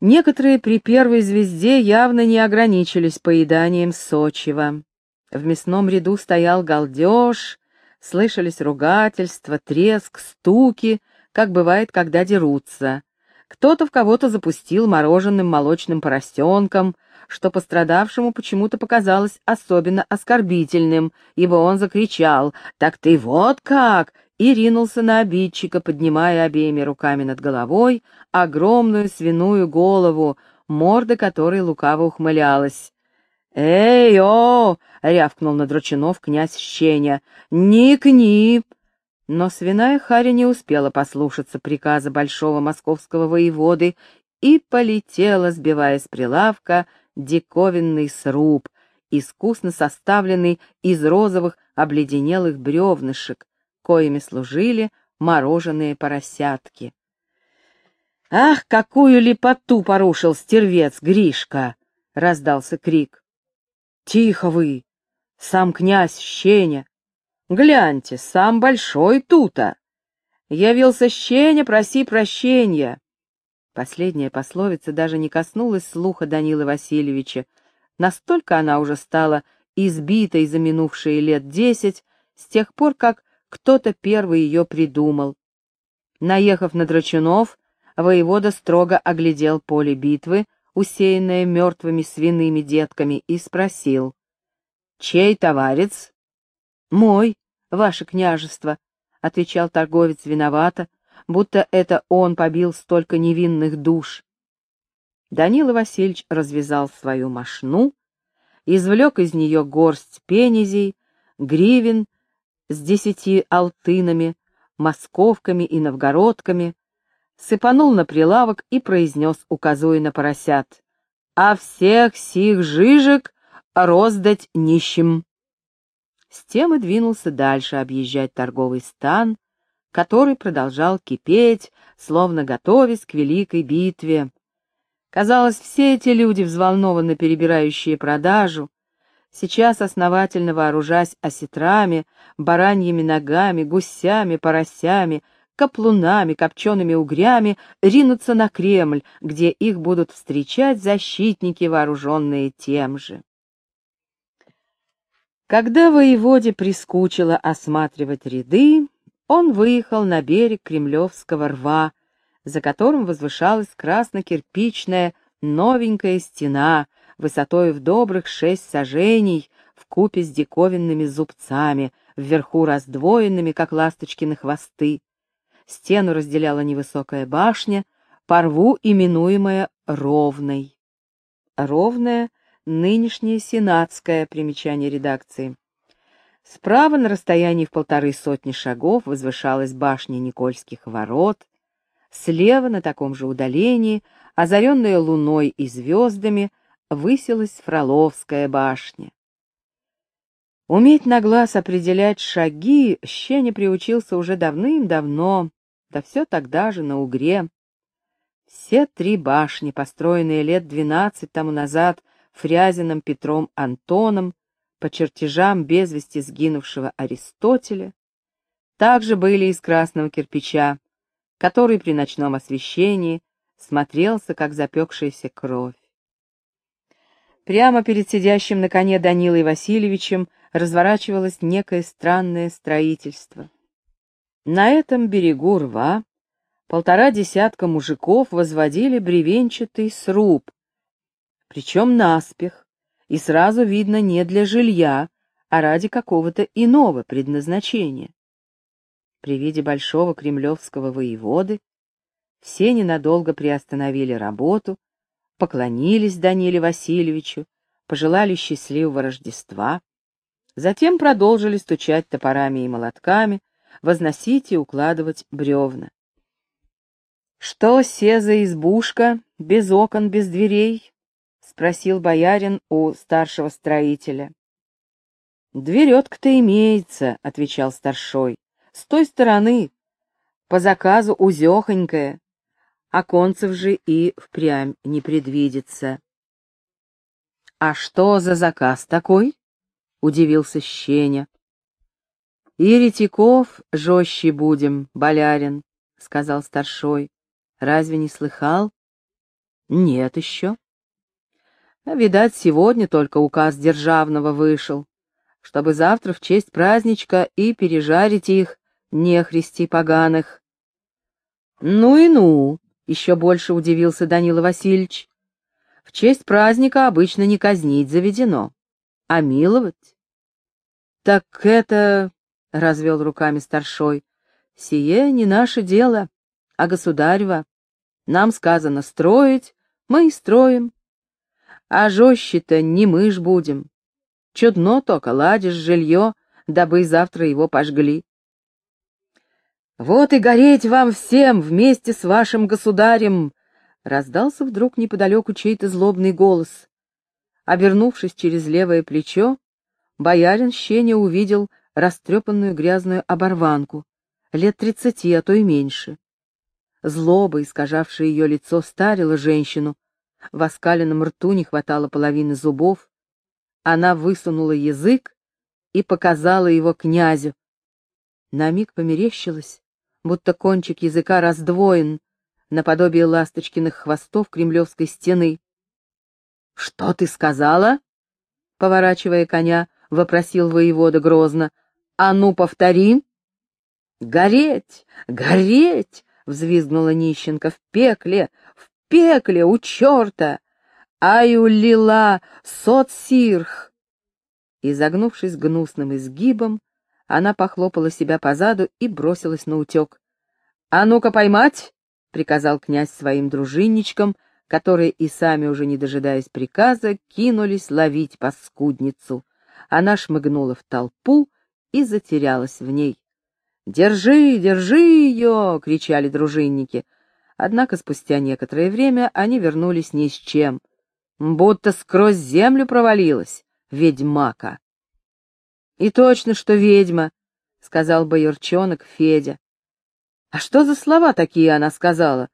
Некоторые при первой звезде явно не ограничились поеданием сочива. В мясном ряду стоял галдеж, слышались ругательства, треск, стуки, как бывает, когда дерутся. Кто-то в кого-то запустил мороженым молочным поросенком, что пострадавшему почему-то показалось особенно оскорбительным, ибо он закричал «Так ты вот как!» И ринулся на обидчика, поднимая обеими руками над головой огромную свиную голову, морда которой лукаво ухмылялась. «Эй, о!» — рявкнул на Дручунов князь Щеня. «Ни-кни!» Но свиная Харя не успела послушаться приказа большого московского воеводы и полетела, сбивая с прилавка, диковинный сруб, искусно составленный из розовых обледенелых бревнышек, коими служили мороженые поросятки. «Ах, какую лепоту порушил стервец Гришка!» — раздался крик. «Тихо вы! Сам князь Щеня! Гляньте, сам большой тута! Явился Щеня, проси прощения!» Последняя пословица даже не коснулась слуха Данилы Васильевича. Настолько она уже стала избитой за минувшие лет десять, с тех пор, как кто-то первый ее придумал. Наехав на Драчунов, воевода строго оглядел поле битвы, усеянное мертвыми свиными детками, и спросил. «Чей товарец?» «Мой, ваше княжество», — отвечал торговец виновато, будто это он побил столько невинных душ. Данила Васильевич развязал свою мошну, извлек из нее горсть пенезей, гривен с десяти алтынами, московками и новгородками, сыпанул на прилавок и произнес, указуя на поросят, «А всех сих жижек роздать нищим». С тем и двинулся дальше объезжать торговый стан, который продолжал кипеть, словно готовясь к великой битве. Казалось, все эти люди, взволнованно перебирающие продажу, сейчас основательно вооружась осетрами, бараньими ногами, гусями, поросями, каплунами, копчеными угрями, ринутся на Кремль, где их будут встречать защитники, вооруженные тем же. Когда воеводе прискучило осматривать ряды, он выехал на берег Кремлевского рва, за которым возвышалась красно-кирпичная новенькая стена, высотой в добрых шесть сажений, в купе с диковинными зубцами, вверху раздвоенными, как ласточкины хвосты. Стену разделяла невысокая башня, по рву именуемая Ровной. Ровная — нынешнее сенатское примечание редакции. Справа на расстоянии в полторы сотни шагов возвышалась башня Никольских ворот, слева на таком же удалении, озаренная луной и звездами, высилась Фроловская башня. Уметь на глаз определять шаги Щеня приучился уже давным-давно, да все тогда же на Угре. Все три башни, построенные лет двенадцать тому назад Фрязиным Петром Антоном по чертежам без вести сгинувшего Аристотеля, также были из красного кирпича, который при ночном освещении смотрелся, как запекшаяся кровь. Прямо перед сидящим на коне Данилой Васильевичем разворачивалось некое странное строительство. На этом берегу рва полтора десятка мужиков возводили бревенчатый сруб, причем наспех, и сразу видно не для жилья, а ради какого-то иного предназначения. При виде большого кремлевского воеводы все ненадолго приостановили работу, поклонились Даниле Васильевичу, пожелали счастливого Рождества, затем продолжили стучать топорами и молотками, возносить и укладывать бревна. «Что се за избушка, без окон, без дверей?» — спросил боярин у старшего строителя. «Дверетка-то имеется», — отвечал старшой. «С той стороны, по заказу узехонькая, оконцев же и впрямь не предвидится. — А что за заказ такой? — удивился Щеня. — Еретиков жестче будем, болярин, — сказал старшой. — Разве не слыхал? Нет еще. Видать, сегодня только указ державного вышел, чтобы завтра в честь праздничка и пережарить их, нехристи поганых. Ну и ну, еще больше удивился Данила Васильевич. В честь праздника обычно не казнить заведено, а миловать. Так это, — развел руками старшой, — сие не наше дело, а государева. Нам сказано строить, мы и строим. А жестче-то не мы ж будем. Чудно только ладишь жилье, дабы завтра его пожгли. «Вот и гореть вам всем вместе с вашим государем!» Раздался вдруг неподалеку чей-то злобный голос. Обернувшись через левое плечо, боярин Щеня увидел растрепанную грязную оборванку, лет тридцати, а то и меньше. Злоба, искажавшая ее лицо, старила женщину. В оскаленном рту не хватало половины зубов. Она высунула язык и показала его князю. На миг померещилась, будто кончик языка раздвоен, наподобие ласточкиных хвостов кремлевской стены. — Что ты сказала? — поворачивая коня, вопросил воевода грозно. — А ну, повтори! — Гореть! Гореть! взвизгнула нищенка. «В пекле! В пекле! У черта! Аюлила соцсирх!» И, загнувшись гнусным изгибом, она похлопала себя по заду и бросилась на утек. «А ну-ка поймать!» — приказал князь своим дружинничкам, которые и сами, уже не дожидаясь приказа, кинулись ловить паскудницу. Она шмыгнула в толпу и затерялась в ней. «Держи, держи ее!» — кричали дружинники. Однако спустя некоторое время они вернулись ни с чем. Будто сквозь землю провалилась ведьмака. «И точно, что ведьма!» — сказал боярчонок Федя. «А что за слова такие она сказала?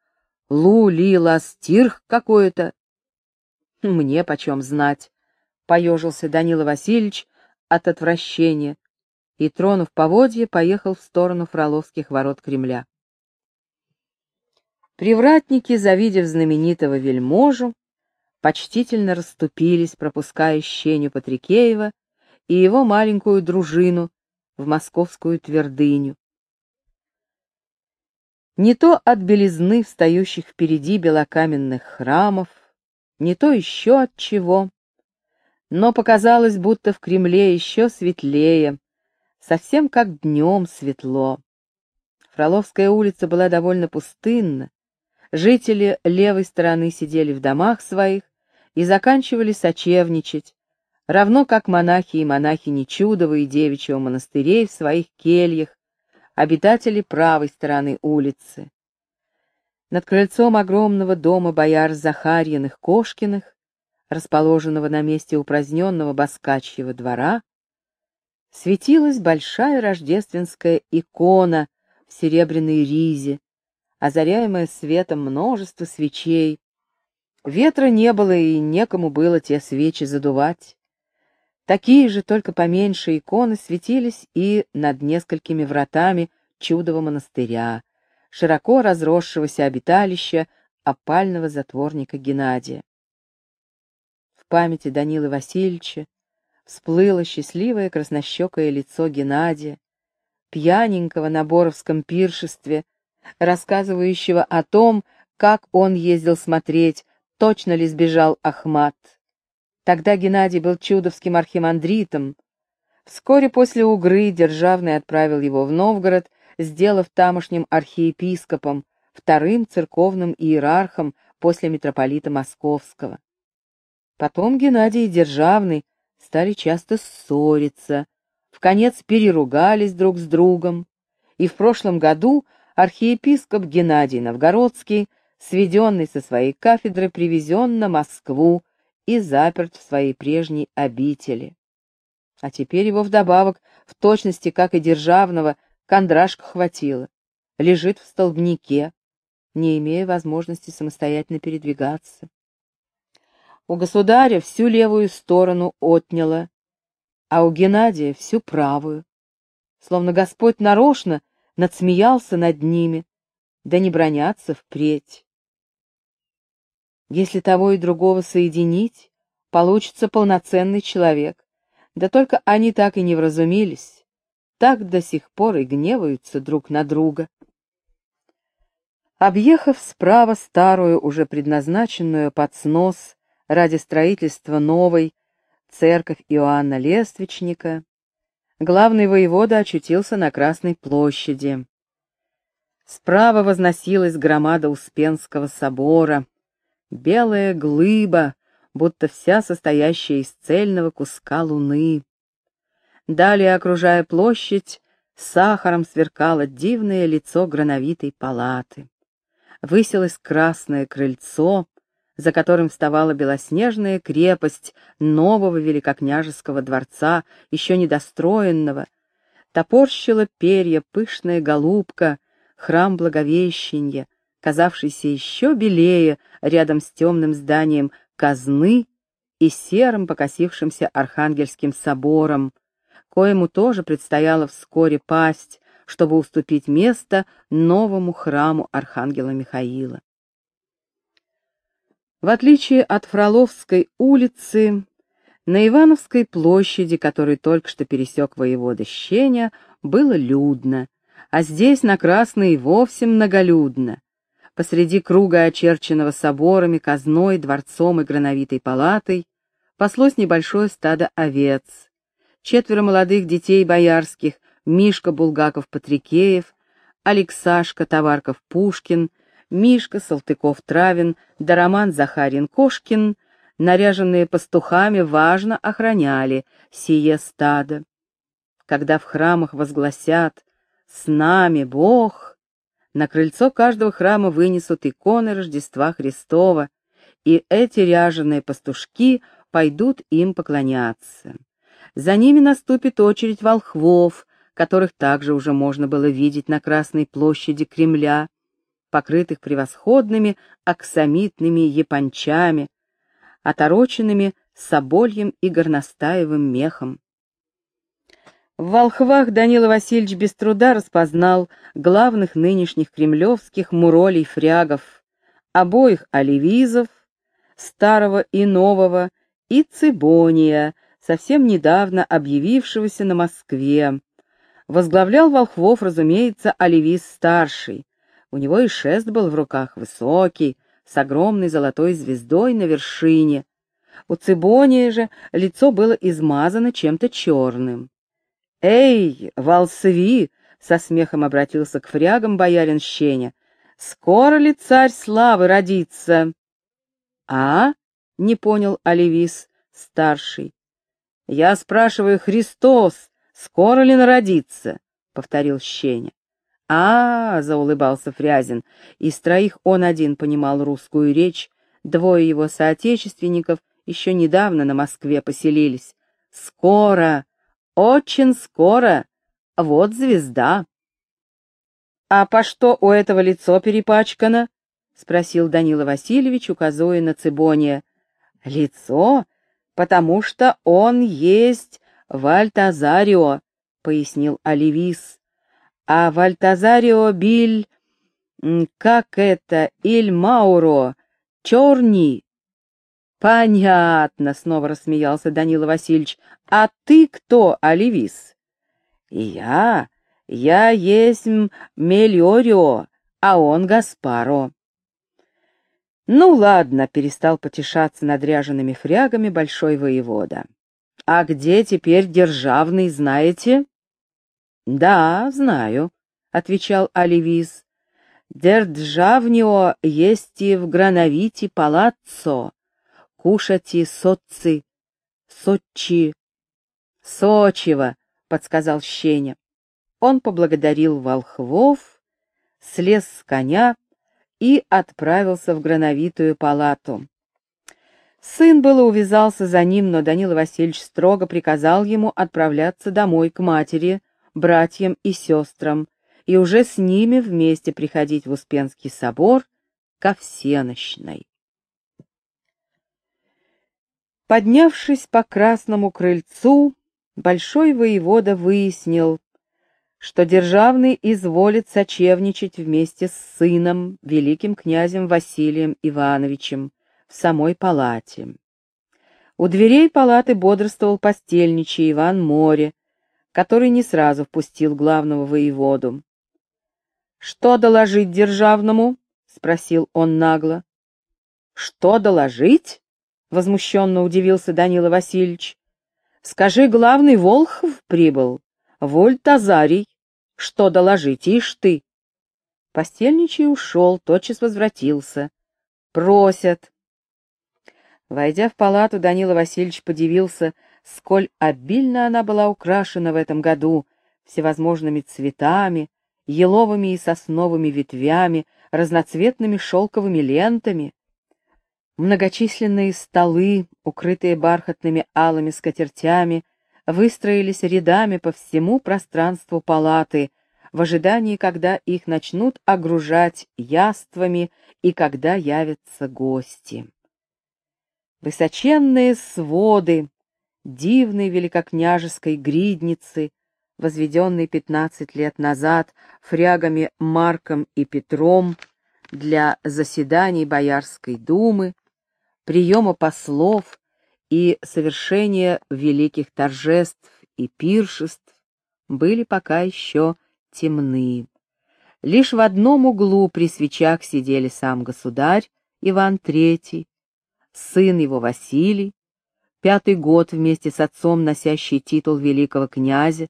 Лу-ли-ла стирх какое-то?» «Мне почем знать?» — поежился Данила Васильевич от отвращения и, тронув поводье, поехал в сторону Фроловских ворот Кремля. Привратники, завидев знаменитого вельможу, почтительно расступились, пропуская Щеню Патрикеева и его маленькую дружину в московскую твердыню. Не то от белизны встающих впереди белокаменных храмов, не то еще от чего, но показалось, будто в Кремле еще светлее, совсем как днем светло. Фроловская улица была довольно пустынна, жители левой стороны сидели в домах своих и заканчивали сочевничать, равно как монахи и монахини Чудова и Девичьего монастырей в своих кельях, обитатели правой стороны улицы. Над крыльцом огромного дома бояр Захарьиных-Кошкиных, расположенного на месте упраздненного Баскачьего двора, светилась большая рождественская икона в серебряной ризе, озаряемая светом множества свечей. Ветра не было, и некому было те свечи задувать. Такие же, только поменьше иконы светились и над несколькими вратами чудового монастыря, широко разросшегося обиталища опального затворника Геннадия. В памяти Данилы Васильевича всплыло счастливое краснощекое лицо Геннадия, пьяненького на Боровском пиршестве, рассказывающего о том, как он ездил смотреть, точно ли сбежал Ахмат. Тогда Геннадий был чудовским архимандритом. Вскоре после Угры Державный отправил его в Новгород, сделав тамошним архиепископом, вторым церковным иерархом после митрополита Московского. Потом Геннадий Державный стали часто ссориться, в конец переругались друг с другом, и в прошлом году архиепископ Геннадий Новгородский, сведенный со своей кафедры, привезен на Москву и заперт в своей прежней обители. А теперь его вдобавок, в точности, как и державного, кондрашка хватило, лежит в столбнике, не имея возможности самостоятельно передвигаться у государя всю левую сторону отняло, а у Геннадия всю правую. Словно Господь нарочно надсмеялся над ними, да не бронятся впредь. Если того и другого соединить, получится полноценный человек. Да только они так и не вразумились, так до сих пор и гневаются друг на друга. Объехав справа старую, уже предназначенную под снос ради строительства новой, церковь Иоанна Лествичника, главный воевода очутился на Красной площади. Справа возносилась громада Успенского собора, белая глыба, будто вся состоящая из цельного куска луны. Далее, окружая площадь, сахаром сверкало дивное лицо грановитой палаты. Высилось красное крыльцо, за которым вставала белоснежная крепость нового великокняжеского дворца, еще недостроенного, топорщила перья пышная голубка, храм Благовещенья, казавшийся еще белее рядом с темным зданием казны и серым покосившимся Архангельским собором, коему тоже предстояло вскоре пасть, чтобы уступить место новому храму Архангела Михаила. В отличие от Фроловской улицы, на Ивановской площади, которую только что пересек воевода Щеня, было людно, а здесь на Красной вовсе многолюдно. Посреди круга, очерченного соборами, казной, дворцом и грановитой палатой, паслось небольшое стадо овец. Четверо молодых детей боярских, Мишка Булгаков-Патрикеев, Алексашка Товарков-Пушкин, Мишка Салтыков-Травин да Роман Захарин-Кошкин, наряженные пастухами, важно охраняли сие стадо. Когда в храмах возгласят «С нами Бог», на крыльцо каждого храма вынесут иконы Рождества Христова, и эти ряженые пастушки пойдут им поклоняться. За ними наступит очередь волхвов, которых также уже можно было видеть на Красной площади Кремля, покрытых превосходными аксамитными япончами, отороченными собольем и горностаевым мехом. В волхвах Данила Васильевич без труда распознал главных нынешних кремлевских муролей-фрягов, обоих оливизов, старого и нового, и Цибония, совсем недавно объявившегося на Москве. Возглавлял волхвов, разумеется, оливиз-старший. У него и шест был в руках высокий, с огромной золотой звездой на вершине. У Цибония же лицо было измазано чем-то черным. «Эй, волсви!» — со смехом обратился к фрягам боярин Щеня. «Скоро ли царь славы родится?» «А?» — не понял Оливис, старший. «Я спрашиваю, Христос, скоро ли народится?» — повторил Щеня. а, -а, -а заулыбался Фрязин. Из троих он один понимал русскую речь, двое его соотечественников еще недавно на Москве поселились. «Скоро!» Очень скоро. Вот звезда. — А по что у этого лицо перепачкано? — спросил Данила Васильевич, указывая на Цибония. — Лицо? Потому что он есть Вальтазарио, — пояснил Оливис. — А Вальтазарио Биль... Как это? Иль Мауро? Черни? «Понятно», — снова рассмеялся Данила Васильевич. «А ты кто, Оливис?» «Я? Я есть Мелиорио, а он Гаспаро». «Ну ладно», — перестал потешаться над ряжеными фрягами большой воевода. «А где теперь державный, знаете?» «Да, знаю», — отвечал Оливис. «Державнио есть и в Грановите палаццо, кушати соци, сочи, сочево, подсказал Щеня. Он поблагодарил волхвов, слез с коня и отправился в грановитую палату. Сын было увязался за ним, но Данила Васильевич строго приказал ему отправляться домой к матери, братьям и сестрам, и уже с ними вместе приходить в Успенский собор ко всенощной. Поднявшись по красному крыльцу, большой воевода выяснил, что державный изволит сочевничать вместе с сыном, великим князем Василием Ивановичем, в самой палате. У дверей палаты бодрствовал постельничий Иван Море, который не сразу впустил главного воеводу. «Что доложить державному?» — спросил он нагло. «Что доложить?» — возмущенно удивился Данила Васильевич. «Скажи, главный Волхов прибыл, Воль Тазарий. Что доложить, ишь ты?» Постельничий ушел, тотчас возвратился. «Просят». Войдя в палату, Данила Васильевич подивился, сколь обильно она была украшена в этом году всевозможными цветами, еловыми и сосновыми ветвями, разноцветными шелковыми лентами. Многочисленные столы, укрытые бархатными алыми скатертями, выстроились рядами по всему пространству палаты, в ожидании, когда их начнут огружать яствами и когда явятся гости. Высоченные своды дивной великокняжеской гридницы, возведенной пятнадцать лет назад фрягами Марком и Петром для заседаний Боярской думы, приема послов и совершения великих торжеств и пиршеств, были пока еще темны. Лишь в одном углу при свечах сидели сам государь Иван III, сын его Василий, пятый год вместе с отцом носящий титул великого князя,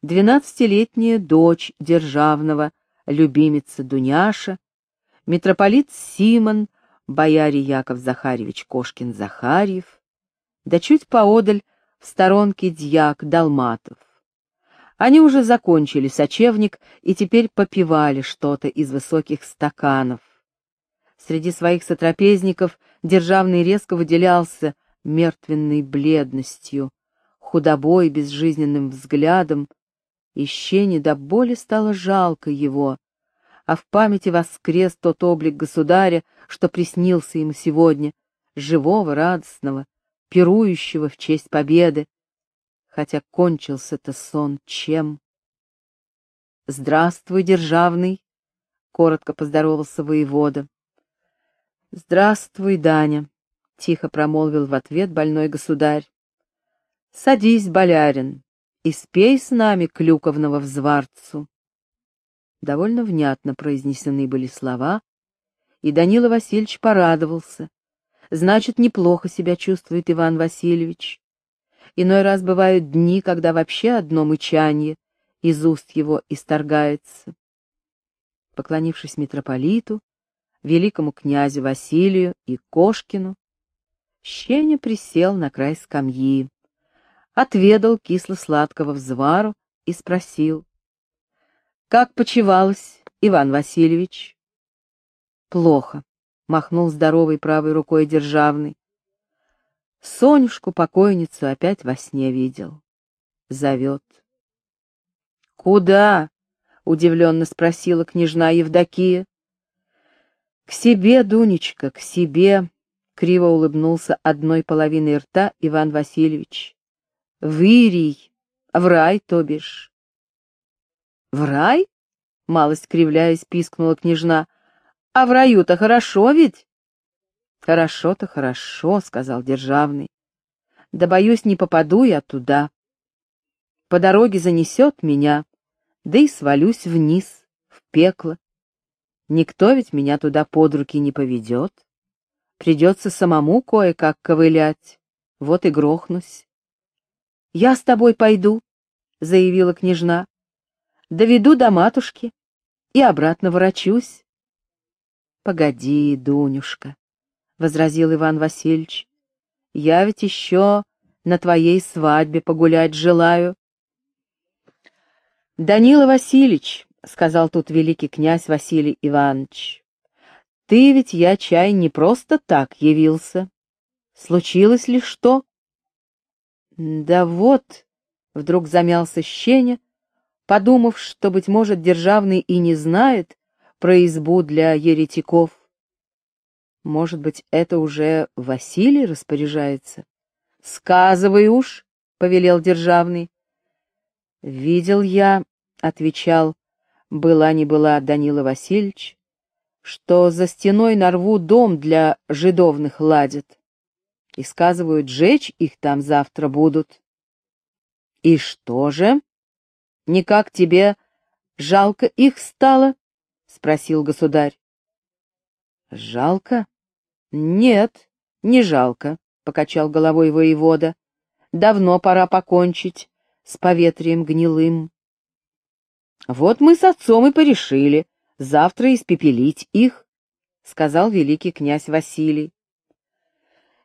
двенадцатилетняя дочь державного, любимица Дуняша, митрополит Симон, бояре Яков Захарьевич Кошкин-Захарьев, да чуть поодаль в сторонке дьяк Далматов. Они уже закончили сочевник и теперь попивали что-то из высоких стаканов. Среди своих сотрапезников державный резко выделялся мертвенной бледностью, худобой, безжизненным взглядом. Ищене до боли стало жалко его, а в памяти воскрес тот облик государя, что приснился ему сегодня, живого, радостного, пирующего в честь победы, хотя кончился-то сон чем? «Здравствуй, державный!» — коротко поздоровался воевода. «Здравствуй, Даня!» — тихо промолвил в ответ больной государь. «Садись, болярин, и спей с нами клюковного взварцу». Довольно внятно произнесены были слова, и Данила Васильевич порадовался. Значит, неплохо себя чувствует Иван Васильевич. Иной раз бывают дни, когда вообще одно мычанье из уст его исторгается. Поклонившись митрополиту, великому князю Василию и Кошкину, Щеня присел на край скамьи, отведал кисло-сладкого взвару и спросил. — Как почевалось, Иван Васильевич? — Плохо, — махнул здоровой правой рукой державный. Сонюшку, покойницу, опять во сне видел. Зовет. — Куда? — удивленно спросила княжна Евдокия. — К себе, Дунечка, к себе, — криво улыбнулся одной половиной рта Иван Васильевич. — В Ирий, в рай, то бишь. — В рай? — малость кривляясь пискнула княжна. — А в раю-то хорошо ведь? Хорошо-то хорошо, сказал державный. Да боюсь, не попаду я туда. По дороге занесет меня, да и свалюсь вниз, в пекло. Никто ведь меня туда под руки не поведет. Придется самому кое-как ковылять. Вот и грохнусь. — Я с тобой пойду, — заявила княжна. — Доведу до матушки и обратно ворочусь. — Погоди, Дунюшка, — возразил Иван Васильевич. — Я ведь еще на твоей свадьбе погулять желаю. — Данила Васильевич, — сказал тут великий князь Василий Иванович, — ты ведь, я чай, не просто так явился. Случилось ли что? — Да вот, — вдруг замялся Щеня, подумав, что, быть может, державный и не знает про избу для еретиков. Может быть, это уже Василий распоряжается? — Сказывай уж, — повелел державный. — Видел я, — отвечал, была не была Данила Васильевич, что за стеной на рву дом для жидовных ладят. И сказывают, жечь их там завтра будут. И что же? Никак тебе жалко их стало? — спросил государь. Жалко? Нет, не жалко, — покачал головой воевода. Давно пора покончить с поветрием гнилым. Вот мы с отцом и порешили завтра испепелить их, — сказал великий князь Василий.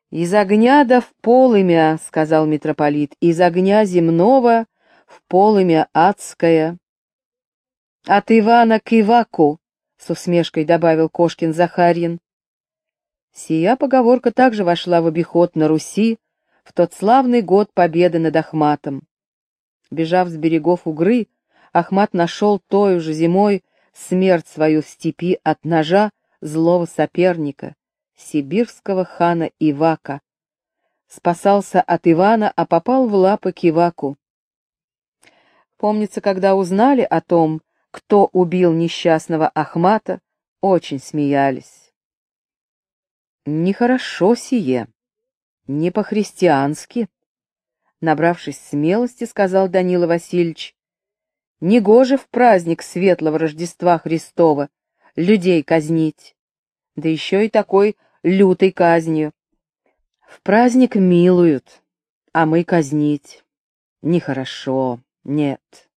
«Из огня да в полымя», — сказал митрополит, — «из огня земного в полымя адское». «От Ивана к Иваку», — с усмешкой добавил Кошкин Захарьин. Сия поговорка также вошла в обиход на Руси в тот славный год победы над Ахматом. Бежав с берегов Угры, Ахмат нашел той же зимой смерть свою в степи от ножа злого соперника, сибирского хана Ивака. Спасался от Ивана, а попал в лапы к Иваку. Помнится, когда узнали о том, кто убил несчастного Ахмата, очень смеялись. Нехорошо сие, не по-христиански, набравшись смелости, сказал Данила Васильевич. Негоже в праздник светлого Рождества Христова людей казнить да еще и такой лютой казнью. В праздник милуют, а мы казнить. Нехорошо, нет.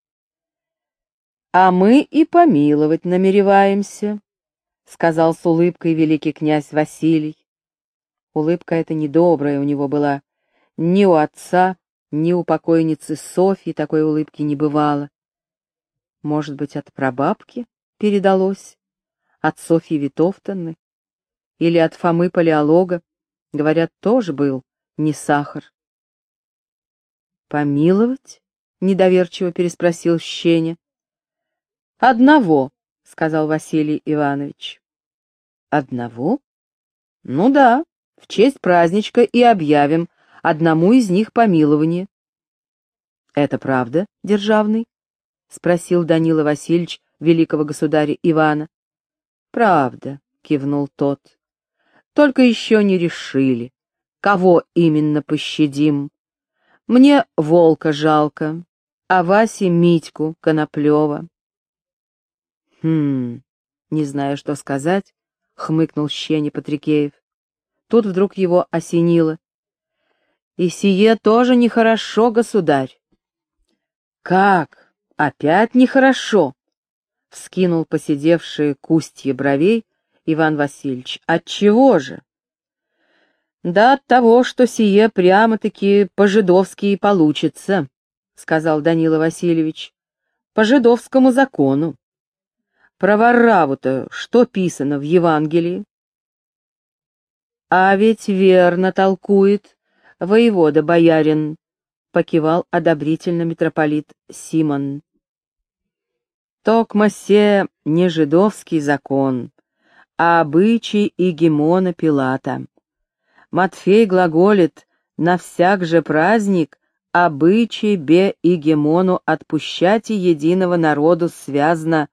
А мы и помиловать намереваемся, — сказал с улыбкой великий князь Василий. Улыбка эта недобрая у него была. Ни у отца, ни у покойницы Софьи такой улыбки не бывало. Может быть, от прабабки передалось? От Софьи Витовтонны? или от Фомы Палеолога, говорят, тоже был не сахар. «Помиловать?» — недоверчиво переспросил Щеня. «Одного», — сказал Василий Иванович. «Одного? Ну да, в честь праздничка и объявим одному из них помилование». «Это правда, державный?» — спросил Данила Васильевич великого государя Ивана. «Правда», — кивнул тот. Только еще не решили, кого именно пощадим. Мне волка жалко, а Васе Митьку Коноплева. Хм, не знаю, что сказать, — хмыкнул Щеня Патрикеев. Тут вдруг его осенило. И сие тоже нехорошо, государь. Как? Опять нехорошо? Вскинул посидевшие кустья бровей Иван Васильевич. Отчего же? Да от того, что сие прямо-таки по-жидовски получится, сказал Данила Васильевич. По жидовскому закону. Про Варраву-то что писано в Евангелии? А ведь верно толкует воевода-боярин, покивал одобрительно митрополит Симон. Токма се не жидовский закон, а обычай Игемона Пилата. Матфей глаголит «на всяк же праздник обычай бе Игемону отпущати единого народу связано,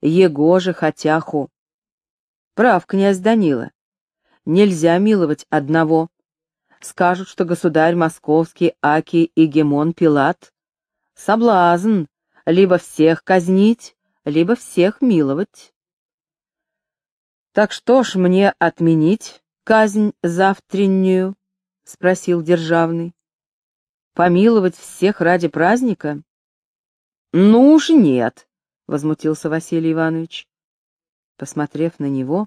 его же хотяху». Прав князь Данила. Нельзя миловать одного. Скажут, что государь московский Аки Игемон Пилат. Соблазн, либо всех казнить, либо всех миловать. Так что ж мне отменить казнь завтреннюю? — спросил Державный. — Помиловать всех ради праздника? — Ну уж нет, — возмутился Василий Иванович. Посмотрев на него,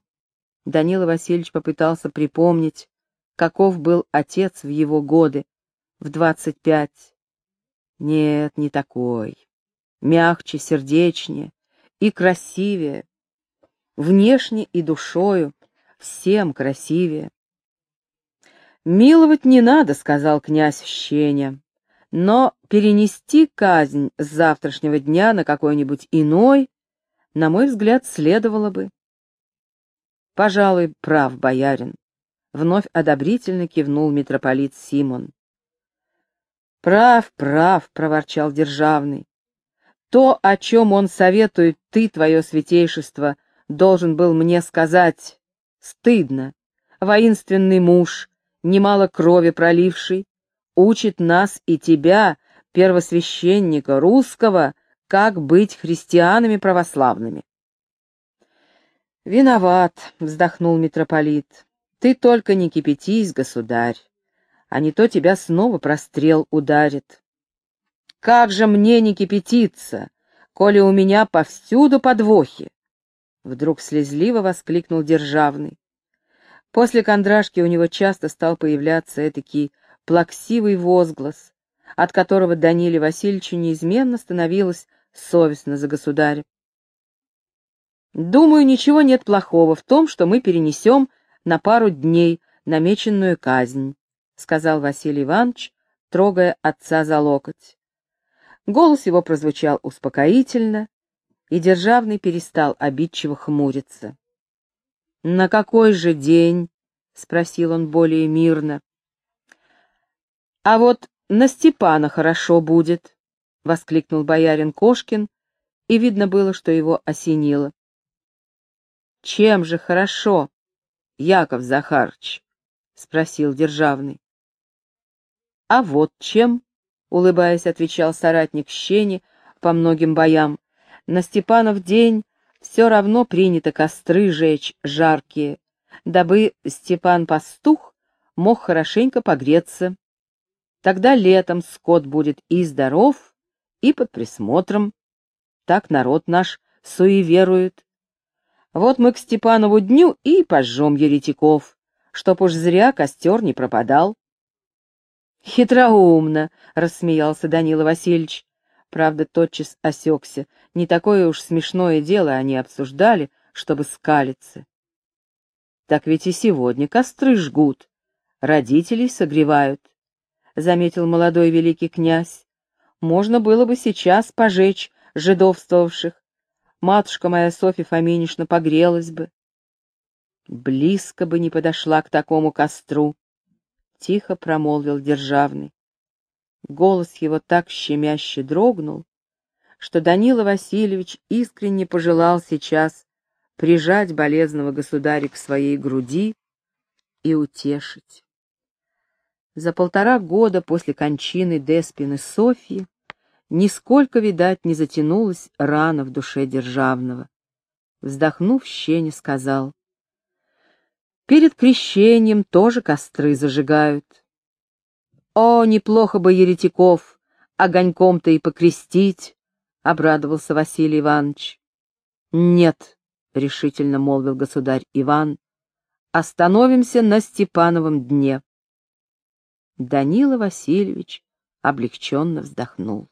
Данила Васильевич попытался припомнить, каков был отец в его годы, в двадцать пять. Нет, не такой. Мягче, сердечнее и красивее, внешне и душою, всем красивее. «Миловать не надо», — сказал князь Щеня, «но перенести казнь с завтрашнего дня на какой-нибудь иной, на мой взгляд, следовало бы». «Пожалуй, прав, боярин», — вновь одобрительно кивнул митрополит Симон. «Прав, прав», — проворчал Державный. «То, о чем он советует ты, твое святейшество, — должен был мне сказать «стыдно». Воинственный муж, немало крови проливший, учит нас и тебя, первосвященника русского, как быть христианами православными. «Виноват», — вздохнул митрополит. «Ты только не кипятись, государь, а не то тебя снова прострел ударит. Как же мне не кипятиться, коли у меня повсюду подвохи?» Вдруг слезливо воскликнул Державный. После кондрашки у него часто стал появляться этакий плаксивый возглас, от которого Даниле Васильевичу неизменно становилось совестно за государя. Думаю, ничего нет плохого в том, что мы перенесем на пару дней намеченную казнь, сказал Василий Иванович, трогая отца за локоть. Голос его прозвучал успокоительно, и Державный перестал обидчиво хмуриться. «На какой же день?» — спросил он более мирно. «А вот на Степана хорошо будет», — воскликнул боярин Кошкин, и видно было, что его осенило. «Чем же хорошо, Яков Захарыч?» — спросил Державный. «А вот чем», — улыбаясь, отвечал соратник Щени по многим боям, — «на Степанов день все равно принято костры жечь жаркие, дабы Степан-пастух мог хорошенько погреться. Тогда летом скот будет и здоров, и под присмотром. Так народ наш суеверует. Вот мы к Степанову дню и пожжем еретиков, чтоб уж зря костер не пропадал. «Хитроумно!» — рассмеялся Данила Васильевич. Правда, тотчас осекся. Не такое уж смешное дело они обсуждали, чтобы скалиться. Так ведь и сегодня костры жгут, родителей согревают, — заметил молодой великий князь. Можно было бы сейчас пожечь жидовствовавших. Матушка моя Софья Фоминишна погрелась бы. Близко бы не подошла к такому костру, — тихо промолвил державный. Голос его так щемяще дрогнул, что Данила Васильевич искренне пожелал сейчас прижать болезного государя к своей груди и утешить. За полтора года после кончины Деспины Софьи нисколько, видать, не затянулась рана в душе Державного. Вздохнув, Щеня сказал, «Перед крещением тоже костры зажигают. О, неплохо бы еретиков огоньком-то и покрестить!» — обрадовался Василий Иванович. «Нет», — решительно молвил государь Иван, — «остановимся на Степановом дне». Данила Васильевич облегченно вздохнул.